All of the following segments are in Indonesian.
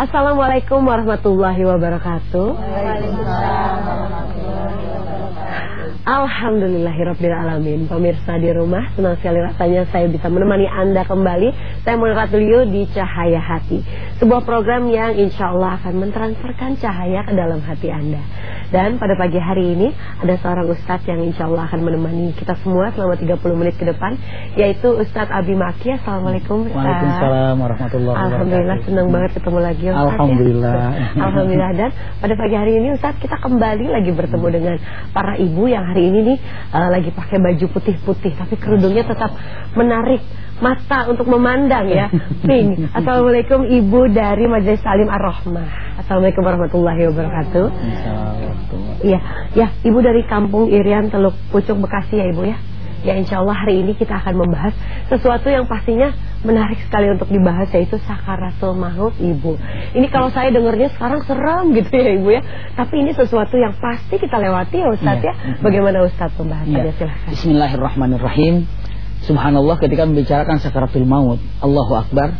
Assalamualaikum warahmatullahi wabarakatuh. Alhamdulillahirrabbilalamin Pemirsa di rumah Senang sekali rasanya saya bisa menemani Anda kembali. Saya mengangkat beliau di Cahaya Hati. Sebuah program yang insya Allah akan mentransferkan cahaya ke dalam hati Anda Dan pada pagi hari ini Ada seorang Ustadz yang insya Allah akan menemani kita semua Selama 30 menit ke depan Yaitu Ustadz Abi Maki Assalamualaikum Ustadz. Waalaikumsalam warahmatullahi wabarakatuh. Alhamdulillah senang banget ketemu lagi Ustadz Alhamdulillah ya. Alhamdulillah. Dan pada pagi hari ini Ustadz kita kembali lagi bertemu dengan para ibu yang hari ini nih uh, lagi pakai baju putih-putih tapi kerudungnya tetap menarik mata untuk memandang ya. Pink. Assalamualaikum Ibu dari Majelis Salim Ar-Rahmah. Assalamualaikum warahmatullahi wabarakatuh. Iya, ya Ibu dari Kampung Irian Teluk Pucuk Bekasi ya Ibu ya. Ya insya Allah hari ini kita akan membahas sesuatu yang pastinya menarik sekali untuk dibahas yaitu sakaratul maut ibu. Ini kalau saya dengarnya sekarang seram gitu ya ibu ya. Tapi ini sesuatu yang pasti kita lewati ya Ustaz ya. ya. Bagaimana Ustaz pembahasannya ya. silahkan. Bismillahirrahmanirrahim. Subhanallah ketika membicarakan sakaratul maut, Allahu Akbar.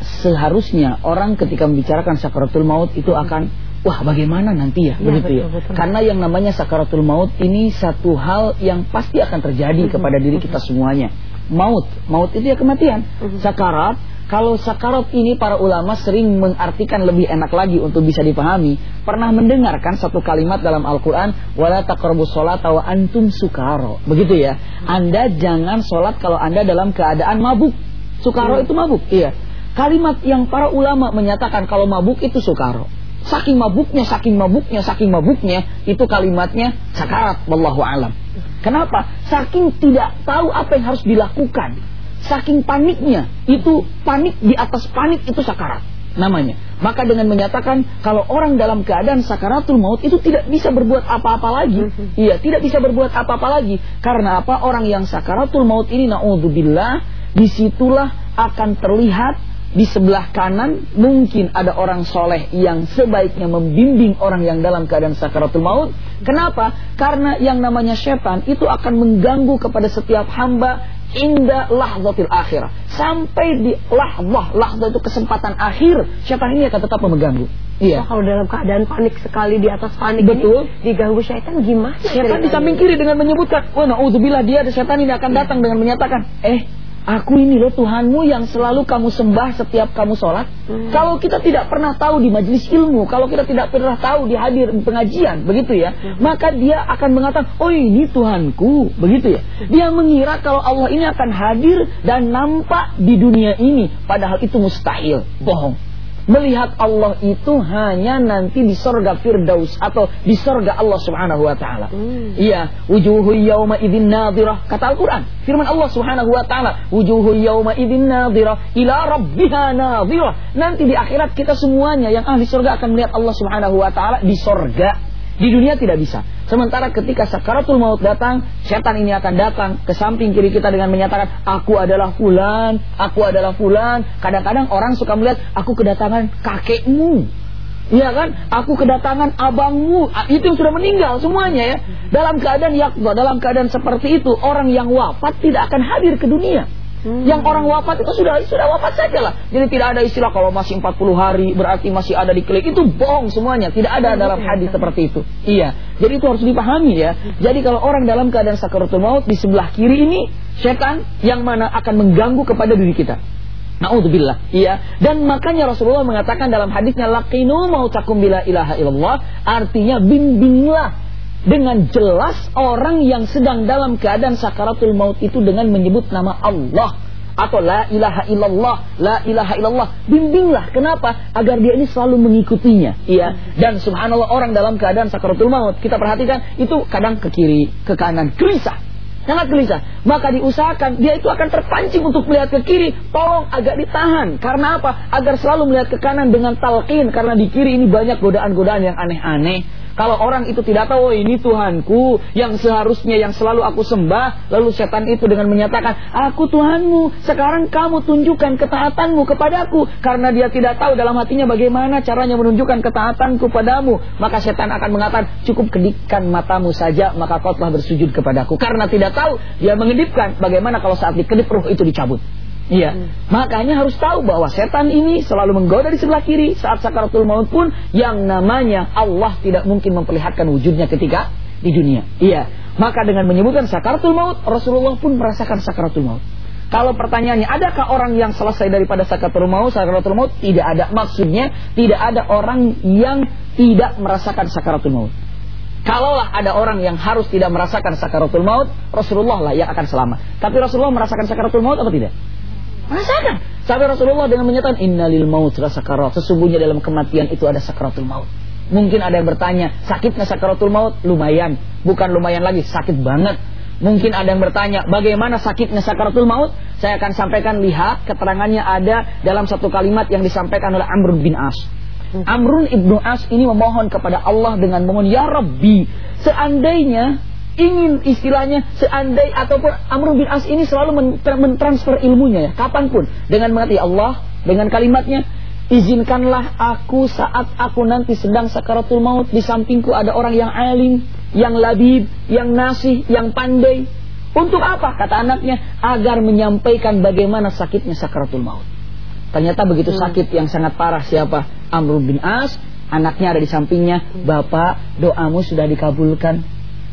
Seharusnya orang ketika membicarakan sakaratul maut itu akan wah bagaimana nanti ya, ya begitu betul, ya. Betul. Karena yang namanya sakaratul maut ini satu hal yang pasti akan terjadi uh kepada diri kita semuanya. Maut, maut itu ya kematian. Uh Sakarat, kalau sakarat ini para ulama sering mengartikan lebih enak lagi untuk bisa dipahami. Pernah mendengarkan satu kalimat dalam Al-Qur'an, wala taqrabus shalah wa antum sukaro. Begitu ya. Anda jangan sholat kalau Anda dalam keadaan mabuk. Sukaro itu mabuk, iya. Kalimat yang para ulama menyatakan kalau mabuk itu sukaro. Saking mabuknya, saking mabuknya, saking mabuknya itu kalimatnya sakarat wallahu alam. Kenapa? Saking tidak tahu apa yang harus dilakukan. Saking paniknya, itu panik di atas panik itu sakarat namanya. Maka dengan menyatakan kalau orang dalam keadaan sakaratul maut itu tidak bisa berbuat apa-apa lagi. Iya, tidak bisa berbuat apa-apa lagi. Karena apa? Orang yang sakaratul maut ini naudzubillah di situlah akan terlihat di sebelah kanan mungkin ada orang soleh yang sebaiknya membimbing orang yang dalam keadaan sakaratul maut. Kenapa? Karena yang namanya setan itu akan mengganggu kepada setiap hamba indah lahzatil akhir. Sampai di lahzah, lahzah itu kesempatan akhir, setan ini akan tetap mengganggu. Iya. Kalau dalam keadaan panik sekali di atas panik Betul. Ini, diganggu setan gimana? Setan di samping kiri dengan menyebutkan, "Wah, naudzubillah dia ada setan ini akan datang dengan menyatakan, "Eh, Aku ini loh Tuhanmu yang selalu kamu sembah setiap kamu sholat. Hmm. Kalau kita tidak pernah tahu di majelis ilmu, kalau kita tidak pernah tahu di hadir pengajian, begitu ya, hmm. maka dia akan mengatakan, oh ini Tuhanku, begitu ya. Dia mengira kalau Allah ini akan hadir dan nampak di dunia ini, padahal itu mustahil, bohong melihat Allah itu hanya nanti di sorga Firdaus atau di sorga Allah Subhanahu wa taala. Hmm. Iya, wujuhu yauma idzin nadhirah. Kata Al-Qur'an, firman Allah Subhanahu wa taala, wujuhu yauma idzin nadhirah ila rabbiha nadhirah. Nanti di akhirat kita semuanya yang ahli surga akan melihat Allah Subhanahu wa taala di sorga. Di dunia tidak bisa. Sementara ketika sakaratul maut datang, setan ini akan datang ke samping kiri kita dengan menyatakan, aku adalah fulan, aku adalah fulan. Kadang-kadang orang suka melihat, aku kedatangan kakekmu. Iya kan? Aku kedatangan abangmu. Ah, itu yang sudah meninggal semuanya ya. Dalam keadaan yakba, dalam keadaan seperti itu, orang yang wafat tidak akan hadir ke dunia. Hmm. Yang orang wafat itu sudah sudah wafat saja lah. Jadi tidak ada istilah kalau masih 40 hari berarti masih ada di klik. Itu bohong semuanya. Tidak ada hmm. dalam hadis seperti itu. Iya. Jadi itu harus dipahami ya. Jadi kalau orang dalam keadaan sakaratul maut di sebelah kiri ini setan yang mana akan mengganggu kepada diri kita. Naudzubillah. Iya. Dan makanya Rasulullah mengatakan dalam hadisnya laqinu mautakum bila ilaha illallah artinya bimbinglah dengan jelas orang yang sedang dalam keadaan sakaratul maut itu dengan menyebut nama Allah atau la ilaha illallah, la ilaha illallah. Bimbinglah kenapa? Agar dia ini selalu mengikutinya. Iya. Dan subhanallah orang dalam keadaan sakaratul maut, kita perhatikan itu kadang ke kiri, ke kanan, gelisah. Sangat gelisah. Maka diusahakan dia itu akan terpancing untuk melihat ke kiri. Tolong agak ditahan. Karena apa? Agar selalu melihat ke kanan dengan talqin. Karena di kiri ini banyak godaan-godaan yang aneh-aneh kalau orang itu tidak tahu oh, ini Tuhanku yang seharusnya yang selalu aku sembah, lalu setan itu dengan menyatakan, "Aku Tuhanmu, sekarang kamu tunjukkan ketaatanmu kepadaku." Karena dia tidak tahu dalam hatinya bagaimana caranya menunjukkan ketaatanku padamu, maka setan akan mengatakan, "Cukup kedipkan matamu saja, maka kau telah bersujud kepadaku." Karena tidak tahu, dia mengedipkan bagaimana kalau saat dikedip ruh itu dicabut. Iya. Hmm. Makanya harus tahu bahwa setan ini selalu menggoda di sebelah kiri saat sakaratul maut pun yang namanya Allah tidak mungkin memperlihatkan wujudnya ketika di dunia. Iya. Maka dengan menyebutkan sakaratul maut, Rasulullah pun merasakan sakaratul maut. Kalau pertanyaannya, adakah orang yang selesai daripada sakaratul maut? Sakaratul maut tidak ada. Maksudnya tidak ada orang yang tidak merasakan sakaratul maut. Kalaulah ada orang yang harus tidak merasakan sakaratul maut, Rasulullah lah yang akan selamat. Tapi Rasulullah merasakan sakaratul maut apa tidak? Merasakan. Sampai Rasulullah dengan menyatakan innalil maut sakarat. Sesungguhnya dalam kematian itu ada sakaratul maut. Mungkin ada yang bertanya, sakitnya sakaratul maut? Lumayan. Bukan lumayan lagi, sakit banget. Mungkin ada yang bertanya, bagaimana sakitnya sakaratul maut? Saya akan sampaikan, lihat keterangannya ada dalam satu kalimat yang disampaikan oleh Amr bin As. Amrun ibnu As ini memohon kepada Allah dengan mohon Ya Rabbi Seandainya ingin istilahnya seandai ataupun Amr bin As ini selalu mentransfer ilmunya ya kapan pun dengan mengatakan ya Allah dengan kalimatnya izinkanlah aku saat aku nanti sedang sakaratul maut di sampingku ada orang yang alim yang labib yang nasih yang pandai untuk apa kata anaknya agar menyampaikan bagaimana sakitnya sakaratul maut Ternyata begitu hmm. sakit yang sangat parah siapa? Amr bin As, anaknya ada di sampingnya. Hmm. Bapak, doamu sudah dikabulkan.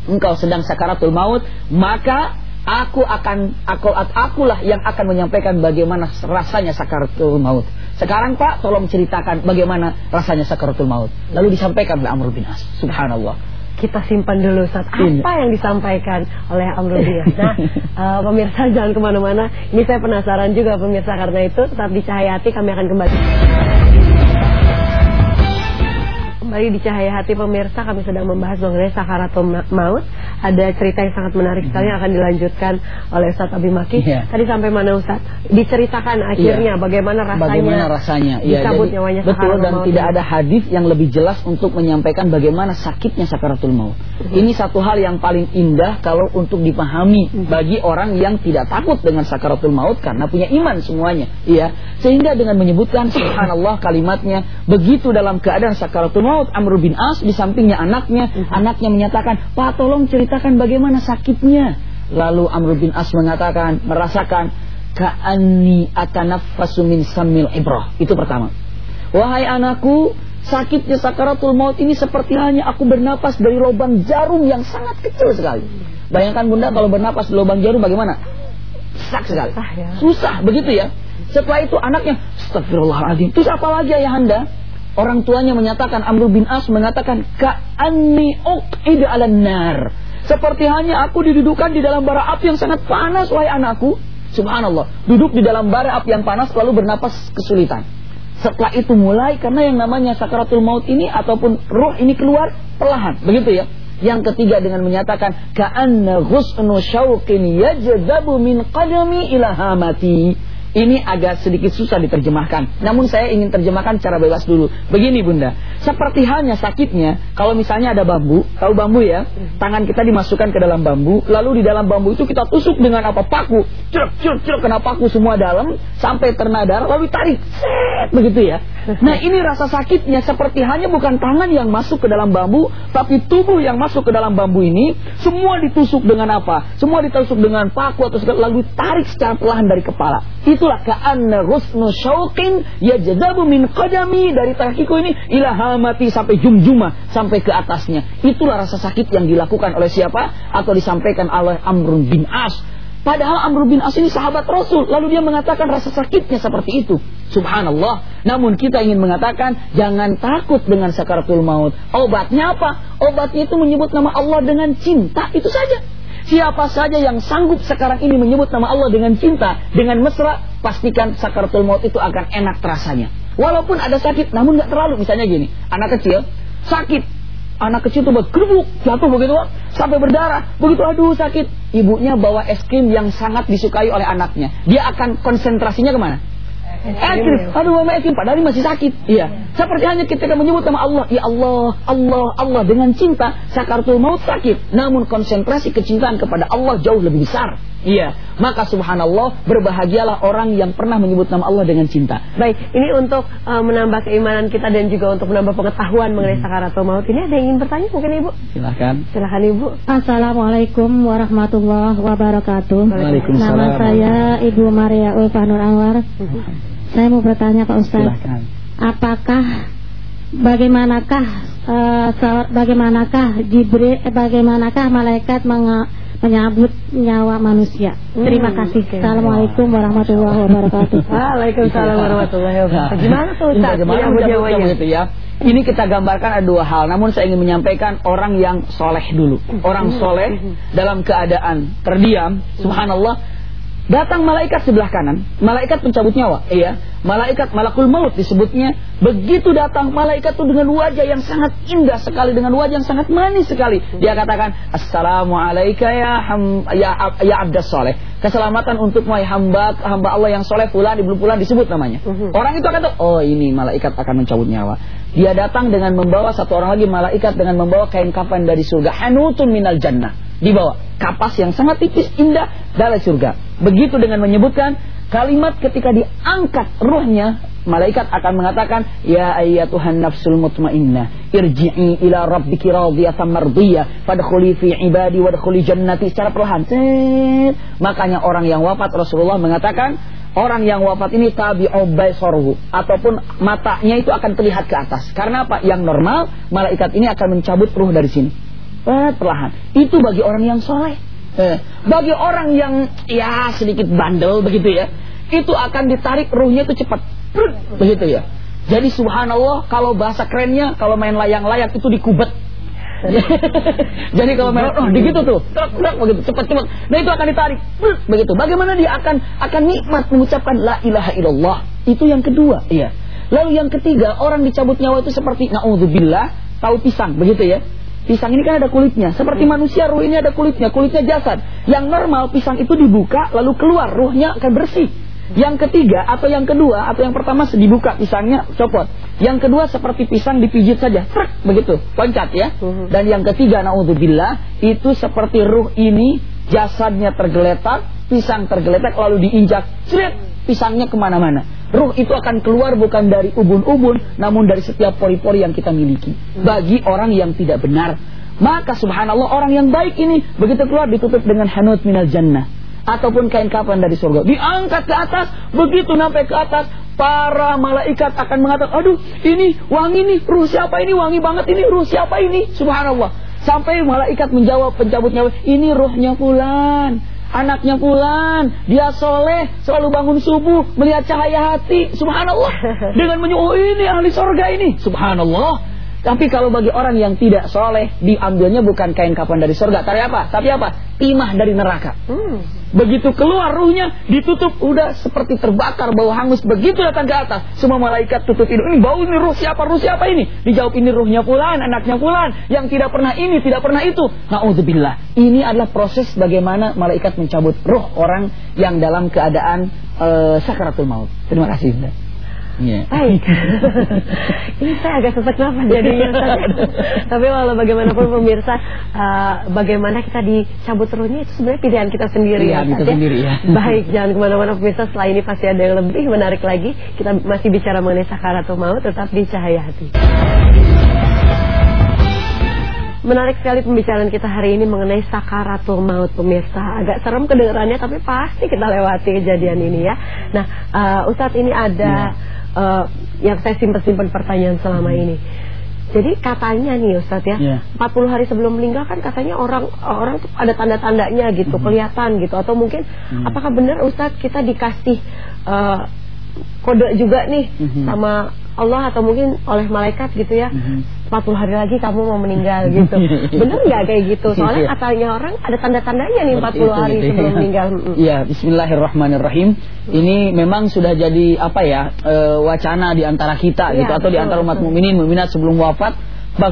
Engkau sedang sakaratul maut, maka aku akan aku akulah yang akan menyampaikan bagaimana rasanya sakaratul maut. Sekarang Pak, tolong ceritakan bagaimana rasanya sakaratul maut. Lalu disampaikan oleh Amr bin As. Subhanallah kita simpan dulu saat apa yang disampaikan oleh Amrul Dias. Nah, uh, pemirsa jangan ke mana-mana. Ini saya penasaran juga pemirsa karena itu tetap di Cahaya Hati kami akan kembali. Kembali di Cahaya Hati pemirsa kami sedang membahas mengenai sakaratul maut. Ada cerita yang sangat menarik sekali yang akan dilanjutkan oleh Ustaz Abi Maki. Yeah. Tadi sampai mana Ustaz? Diceritakan akhirnya yeah. bagaimana rasanya. Bagaimana rasanya? Ya, dicabut nyawanya Betul dan maut tidak ada hadis yang lebih jelas untuk menyampaikan bagaimana sakitnya sakaratul maut. Uh Ini satu hal yang paling indah kalau untuk dipahami uh bagi orang yang tidak takut dengan sakaratul maut karena punya iman semuanya. Iya. Sehingga dengan menyebutkan subhanallah kalimatnya begitu dalam keadaan sakaratul maut maut Amr bin As di sampingnya anaknya. Uh Anaknya menyatakan, "Pak, tolong ceritakan bagaimana sakitnya." Lalu Amr bin As mengatakan, merasakan ka'anni atanaffasu min samil ibrah. Itu pertama. Wahai anakku, sakitnya sakaratul maut ini seperti hanya aku bernapas dari lubang jarum yang sangat kecil sekali. Bayangkan Bunda kalau bernapas di lubang jarum bagaimana? Sak sekali. Susah, ya. Susah begitu ya. Setelah itu anaknya, astagfirullahaladzim. Terus apa lagi ayah anda? Orang tuanya menyatakan Amr bin As mengatakan ka'anni uqid 'alan nar. Seperti hanya aku didudukan di dalam bara api yang sangat panas wahai anakku. Subhanallah, duduk di dalam bara api yang panas lalu bernapas kesulitan. Setelah itu mulai karena yang namanya sakaratul maut ini ataupun ruh ini keluar perlahan, begitu ya. Yang ketiga dengan menyatakan ka'anna ghusnu syauqin yajdabu min qadami ila hamati. Ini agak sedikit susah diterjemahkan. Namun saya ingin terjemahkan secara bebas dulu. Begini Bunda, seperti halnya sakitnya kalau misalnya ada bambu, tahu bambu ya? Tangan kita dimasukkan ke dalam bambu, lalu di dalam bambu itu kita tusuk dengan apa? Paku. Ceruk, ceruk, ceruk kena paku semua dalam sampai ternadar lalu tarik. Set, begitu ya. Nah, ini rasa sakitnya seperti hanya bukan tangan yang masuk ke dalam bambu, tapi tubuh yang masuk ke dalam bambu ini semua ditusuk dengan apa? Semua ditusuk dengan paku atau lalu tarik secara perlahan dari kepala. Itu itulah ka'anna rusnu syauqin yajdabu min qadami dari kakiku ini ila hamati sampai jumjuma sampai ke atasnya. Itulah rasa sakit yang dilakukan oleh siapa atau disampaikan oleh Amr bin As. Padahal Amr bin As ini sahabat Rasul. Lalu dia mengatakan rasa sakitnya seperti itu. Subhanallah. Namun kita ingin mengatakan jangan takut dengan sakaratul maut. Obatnya apa? Obatnya itu menyebut nama Allah dengan cinta. Itu saja. Siapa saja yang sanggup sekarang ini menyebut nama Allah dengan cinta, dengan mesra, pastikan sakaratul maut itu akan enak terasanya. Walaupun ada sakit, namun nggak terlalu. Misalnya gini, anak kecil sakit, anak kecil tuh bergerbuk jatuh begitu sampai berdarah. Begitu aduh sakit. Ibunya bawa es krim yang sangat disukai oleh anaknya. Dia akan konsentrasinya ke mana Es Aduh mama es padahal masih sakit. Iya. Seperti hanya ketika menyebut nama Allah, ya Allah, Allah, Allah dengan cinta, sakaratul maut sakit. Namun konsentrasi kecintaan kepada Allah jauh lebih besar. Iya, maka subhanallah berbahagialah orang yang pernah menyebut nama Allah dengan cinta. Baik, ini untuk uh, menambah keimanan kita dan juga untuk menambah pengetahuan mengenai hmm. sakaratul maut. Ini ada yang ingin bertanya mungkin Ibu? Silahkan. Silahkan Ibu. Assalamualaikum warahmatullahi wabarakatuh. Waalaikumsalam. Nama saya Ibu Maria Ulfanur Anwar. Hmm. Saya mau bertanya Pak Ustaz. Silahkan. Apakah bagaimanakah uh, bagaimanakah Jibril eh, bagaimanakah malaikat menga menyambut nyawa manusia. Hmm, Terima kasih. Okay. Assalamualaikum warahmatullahi wabarakatuh. Waalaikumsalam warahmatullahi wabarakatuh. Gimana tuh Ustaz? Gimana nyawanya? Gitu ya. Ini kita gambarkan ada dua hal Namun saya ingin menyampaikan orang yang soleh dulu Orang soleh dalam keadaan terdiam Subhanallah Datang malaikat sebelah kanan, malaikat pencabut nyawa, iya. Malaikat malakul maut disebutnya. Begitu datang malaikat itu dengan wajah yang sangat indah sekali, dengan wajah yang sangat manis sekali. Dia katakan, Assalamualaikum ya ham, ya, ya abdas soleh. Keselamatan untuk my hamba hamba Allah yang soleh fulan ibnu fulan disebut namanya. Mhm. Orang itu akan tahu, oh ini malaikat akan mencabut nyawa. Dia datang dengan membawa satu orang lagi malaikat dengan membawa kain kafan dari surga. Hanutun minal jannah dibawa kapas yang sangat tipis indah dari surga. Begitu dengan menyebutkan kalimat ketika diangkat ruhnya malaikat akan mengatakan ya ayyatuhan nafsul mutmainnah irji'i ila rabbiki radiyatan mardiyah fadkhuli fi ibadi wadkhuli jannati secara perlahan. Makanya orang yang wafat Rasulullah mengatakan orang yang wafat ini tabi obai sorhu ataupun matanya itu akan terlihat ke atas. Karena apa? Yang normal malaikat ini akan mencabut ruh dari sini perlahan. Itu bagi orang yang soleh. Eh, bagi orang yang ya sedikit bandel begitu ya, itu akan ditarik ruhnya itu cepat, begitu ya. Jadi subhanallah kalau bahasa kerennya kalau main layang-layang itu dikubet. Jadi kalau main oh begitu tuh, truk begitu cepat-cepat. Nah itu akan ditarik, begitu. Bagaimana dia akan akan nikmat mengucapkan la ilaha illallah. Itu yang kedua, iya. Lalu yang ketiga, orang dicabut nyawa itu seperti naudzubillah, tahu pisang, begitu ya. Pisang ini kan ada kulitnya. Seperti hmm. manusia, ruh ini ada kulitnya. Kulitnya jasad. Yang normal, pisang itu dibuka, lalu keluar. Ruhnya akan bersih. Yang ketiga atau yang kedua atau yang pertama dibuka pisangnya copot. Yang kedua seperti pisang dipijit saja, Trek, begitu, loncat ya. Hmm. Dan yang ketiga naudzubillah itu seperti ruh ini jasadnya tergeletak, pisang tergeletak lalu diinjak, cret, pisangnya ke mana-mana. Ruh itu akan keluar bukan dari ubun-ubun, namun dari setiap pori-pori yang kita miliki. Bagi orang yang tidak benar. Maka subhanallah orang yang baik ini begitu keluar ditutup dengan hanut minal jannah. Ataupun kain kapan dari surga. Diangkat ke atas, begitu sampai ke atas, para malaikat akan mengatakan, aduh ini wangi nih, ruh siapa ini, wangi banget ini, ruh siapa ini, subhanallah. Sampai malaikat menjawab pencabut nyawa, ini ruhnya fulan anaknya pulang, dia soleh, selalu bangun subuh, melihat cahaya hati, subhanallah. Dengan menyuruh ini ahli sorga ini, subhanallah. Tapi kalau bagi orang yang tidak soleh, diambilnya bukan kain kapan dari surga. Tapi apa? Tapi apa? Timah dari neraka. Hmm. Begitu keluar ruhnya, ditutup, udah seperti terbakar, bau hangus. Begitu datang ke atas, semua malaikat tutup hidung. Ini bau ini ruh siapa? Ruh siapa ini? Dijawab ini ruhnya pulan, anaknya pulan. Yang tidak pernah ini, tidak pernah itu. Na'udzubillah. Ini adalah proses bagaimana malaikat mencabut ruh orang yang dalam keadaan uh, sakaratul maut. Terima kasih. Yeah. Baik. Ini saya agak sesak nafas jadinya. Tapi walau bagaimanapun pemirsa, uh, bagaimana kita dicabut ruhnya itu sebenarnya pilihan kita sendiri iya, ya. Kita ya. sendiri ya. Baik, jangan ke mana-mana pemirsa. Setelah ini pasti ada yang lebih menarik lagi. Kita masih bicara mengenai sakaratul maut, tetap di cahaya hati. Menarik sekali pembicaraan kita hari ini mengenai sakaratul maut pemirsa. Agak serem kedengarannya tapi pasti kita lewati kejadian ini ya. Nah, uh, Ustadz ini ada ya uh, yang saya simpen-simpen pertanyaan selama ini. Jadi katanya nih Ustaz ya, yeah. 40 hari sebelum meninggal kan katanya orang orang tuh ada tanda-tandanya gitu, mm -hmm. kelihatan gitu atau mungkin mm. apakah benar Ustaz kita dikasih uh, kode juga nih mm -hmm. sama Allah atau mungkin oleh malaikat gitu ya. Mm -hmm. 40 hari lagi kamu mau meninggal gitu. Bener nggak kayak gitu? Soalnya katanya orang ada tanda-tandanya nih 40 hari gitu, sebelum meninggal. Iya, bismillahirrahmanirrahim. Ini memang sudah jadi apa ya? E, wacana di antara kita ya, gitu atau di antara umat mukminin mukminat sebelum wafat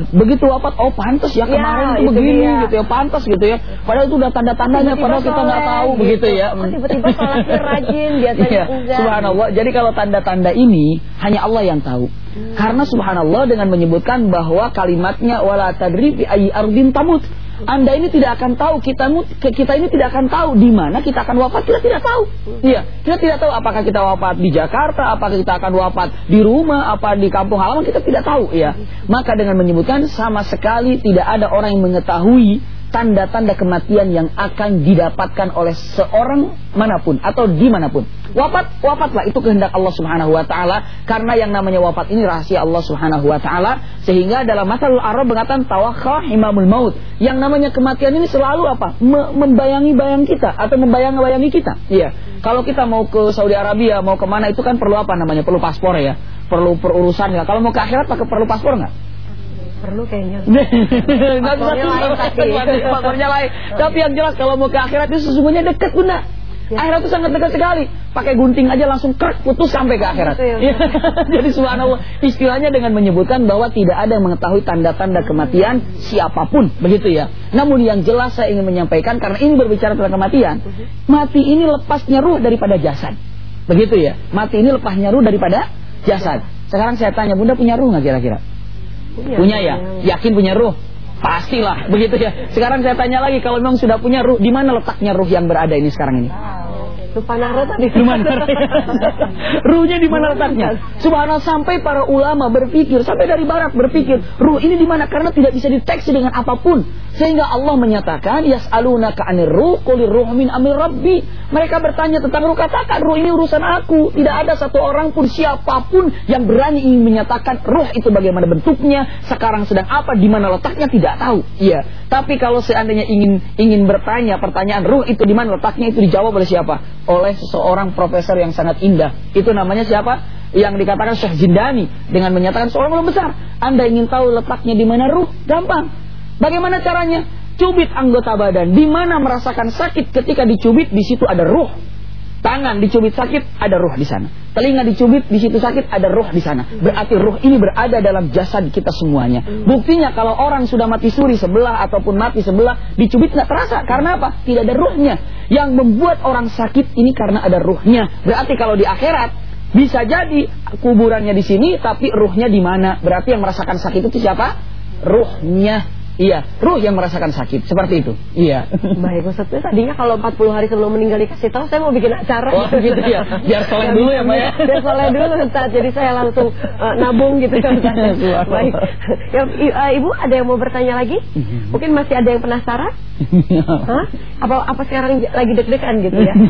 begitu wafat oh pantas ya kemarin ya, itu begini dia. gitu ya pantas gitu ya padahal itu udah tanda-tandanya padahal kita nggak tahu gitu. begitu ya oh, tiba-tiba sholatnya rajin biasanya ya, enggak subhanallah jadi kalau tanda-tanda ini hanya Allah yang tahu hmm. karena subhanallah dengan menyebutkan bahwa kalimatnya wala tadri bi ayyi ardin tamut Anda ini tidak akan tahu kita kita ini tidak akan tahu di mana kita akan wafat. Kita tidak tahu. Iya, kita tidak tahu apakah kita wafat di Jakarta, apakah kita akan wafat di rumah, apa di kampung halaman kita tidak tahu. Ya, maka dengan menyebutkan sama sekali tidak ada orang yang mengetahui tanda-tanda kematian yang akan didapatkan oleh seorang mana pun atau di mana pun. Wafat, wafatlah itu kehendak Allah Subhanahu Wa Taala karena yang namanya wafat ini rahasia Allah Subhanahu Wa Taala sehingga dalam masalah Arab mengatakan tawakha himamul maut. Yang namanya kematian ini selalu apa? membayangi-bayang kita atau membayang-bayangi kita. Iya. Kalau kita mau ke Saudi Arabia, mau ke mana itu kan perlu apa namanya? Perlu paspor ya. Perlu perurusan ya. Kalau mau ke akhirat pakai perlu paspor nggak? Perlu kayaknya. Paspornya lain tapi. Paspornya lain. Tapi yang jelas kalau mau ke akhirat itu sesungguhnya dekat bunda. Ya. Akhirat itu sangat dekat sekali. Pakai gunting aja langsung krek putus sampai ke akhirat. Ya, ya. Jadi subhanallah istilahnya dengan menyebutkan bahwa tidak ada yang mengetahui tanda-tanda kematian siapa pun, begitu ya. Namun yang jelas saya ingin menyampaikan karena ini berbicara tentang kematian, mati ini lepasnya ruh daripada jasad. Begitu ya. Mati ini lepasnya ruh daripada jasad. Sekarang saya tanya, Bunda punya ruh nggak kira-kira? Punya, punya ya? Yakin punya ruh? Pastilah, begitu ya. Sekarang saya tanya lagi, kalau memang sudah punya ruh, di mana letaknya ruh yang berada ini sekarang ini? Supanara tadi. Ruhnya di mana letaknya? Subhanallah sampai para ulama berpikir, sampai dari barat berpikir, ruh ini di mana? Karena tidak bisa deteksi dengan apa pun. Sehingga Allah menyatakan, yas'alunaka 'anir ruh, qulir ruh min amir rabbi. Mereka bertanya tentang ruh, katakan ruh ini urusan aku. Tidak ada satu orang pun siapa pun yang berani ingin menyatakan ruh itu bagaimana bentuknya, sekarang sedang apa, di mana letaknya tidak tahu. Iya. Tapi kalau seandainya ingin ingin bertanya pertanyaan ruh itu di mana letaknya itu dijawab oleh siapa? Oleh seseorang profesor yang sangat indah. Itu namanya siapa? Yang dikatakan Syekh Jindani dengan menyatakan seorang ulama besar. Anda ingin tahu letaknya di mana ruh? Gampang. Bagaimana caranya? Cubit anggota badan. Di mana merasakan sakit ketika dicubit, di situ ada ruh. Tangan dicubit sakit, ada ruh di sana. Telinga dicubit, di situ sakit, ada ruh di sana. Berarti ruh ini berada dalam jasad kita semuanya. Buktinya kalau orang sudah mati suri sebelah ataupun mati sebelah, dicubit nggak terasa. Karena apa? Tidak ada ruhnya. Yang membuat orang sakit ini karena ada ruhnya. Berarti kalau di akhirat, bisa jadi kuburannya di sini, tapi ruhnya di mana? Berarti yang merasakan sakit itu siapa? Ruhnya. Iya, ruh yang merasakan sakit seperti itu. Iya. Baik, Ustaz. Tadinya kalau 40 hari sebelum meninggal dikasih tahu saya mau bikin acara. Oh, gitu ya. Biar soleh dulu ya, Mbak ya. Biar soleh dulu Ustaz. Jadi saya langsung uh, nabung gitu kan. Baik. Ya, uh, Ibu ada yang mau bertanya lagi? Mhm. Mungkin masih ada yang penasaran? Hah? Apa apa sekarang lagi deg-degan gitu ya?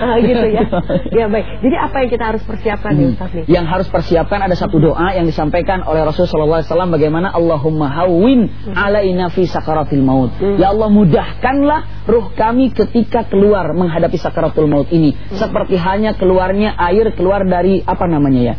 uh, gitu ya. Ya baik. Jadi apa yang kita harus persiapkan nih Ustaz nih? Yang harus persiapkan ada satu doa yang disampaikan oleh Rasulullah SAW bagaimana Allah Allahumma hawwin alaina fi sakaratil maut. Hmm. Ya Allah mudahkanlah ruh kami ketika keluar menghadapi sakaratul maut ini. Hmm. Seperti hanya keluarnya air keluar dari apa namanya ya?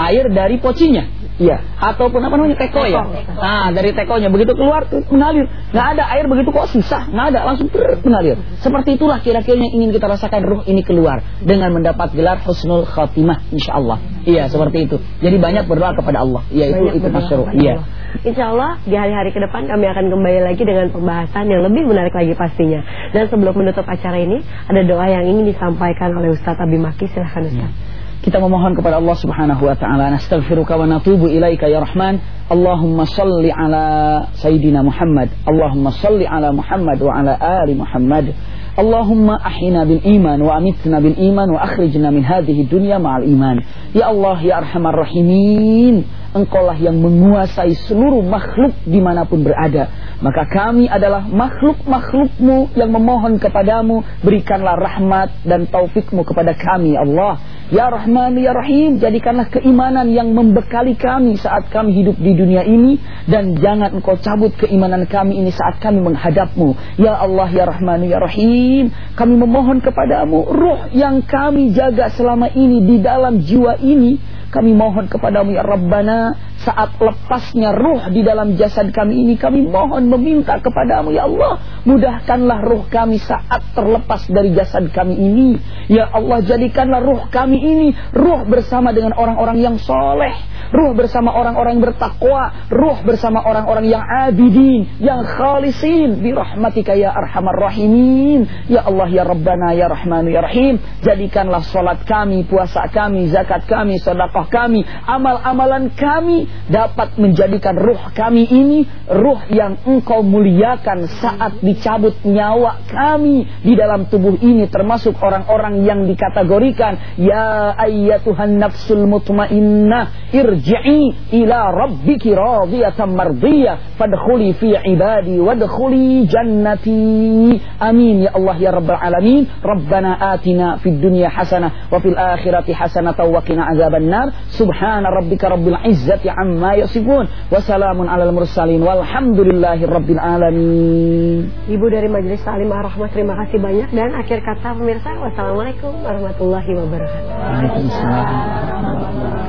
Air dari pocinya. Iya, ataupun apa namanya teko ya. Nah, dari tekonya begitu keluar mengalir. Nggak ada air begitu kok susah, nggak ada langsung mengalir. Seperti itulah kira-kira yang ingin kita rasakan ruh ini keluar dengan mendapat gelar husnul khatimah insyaallah. Iya, seperti itu. Jadi banyak berdoa kepada Allah. Iya, itu itu masyru. Iya. Insya Allah di hari-hari ke depan kami akan kembali lagi dengan pembahasan yang lebih menarik lagi pastinya. Dan sebelum menutup acara ini, ada doa yang ingin disampaikan oleh Ustadz Abi Maki. Silahkan Ustadz. Ya. Kita memohon kepada Allah Subhanahu wa taala, nastaghfiruka wa natubu ilaika ya Rahman. Allahumma salli ala sayyidina Muhammad. Allahumma salli ala Muhammad wa ala ali Muhammad. Allahumma ahina bil iman wa amitna bil iman wa akhrijna min hadhihi dunya ma'al iman. Ya Allah ya Arhamar Rahimin. Engkaulah yang menguasai seluruh makhluk di mana pun berada. Maka kami adalah makhluk-makhlukmu yang memohon kepadamu. Berikanlah rahmat dan taufikmu kepada kami Allah. Ya Rahman, Ya Rahim, jadikanlah keimanan yang membekali kami saat kami hidup di dunia ini. Dan jangan engkau cabut keimanan kami ini saat kami menghadapmu. Ya Allah, Ya Rahman, Ya Rahim, kami memohon kepadamu. Ruh yang kami jaga selama ini di dalam jiwa ini kami mohon kepadamu ya Rabbana saat lepasnya ruh di dalam jasad kami ini kami mohon meminta kepadamu ya Allah mudahkanlah ruh kami saat terlepas dari jasad kami ini. Ya Allah jadikanlah ruh kami ini ruh bersama dengan orang-orang yang soleh ruh bersama orang-orang yang bertakwa, ruh bersama orang-orang yang abidin, yang khalisin. Bi rahmatika ya arhamar rahimin. Ya Allah ya Rabbana ya Rahmanu ya Rahim, jadikanlah salat kami, puasa kami, zakat kami, sedekah kami, amal-amalan kami dapat menjadikan ruh kami ini ruh yang engkau muliakan saat dicabut nyawa kami di dalam tubuh ini termasuk orang-orang yang dikategorikan ya ayyatuhan nafsul mutmainnah irji'i ila rabbiki radiyatan mardiyah fadkhuli fi ibadi wadkhuli jannati. Amin ya Allah ya rabbal alamin. Rabbana atina fid dunya hasanah wa fil akhirati hasanah wa qina azaban nar subhana rabbika rabbil izzati amma yasifun. Wa salamun alal mursalin. Walhamdulillahi rabbil alamin. Ibu dari Majelis Salim Ar-Rahmah terima kasih banyak. Dan akhir kata pemirsa wassalamualaikum warahmatullahi wabarakatuh. Waalaikumsalam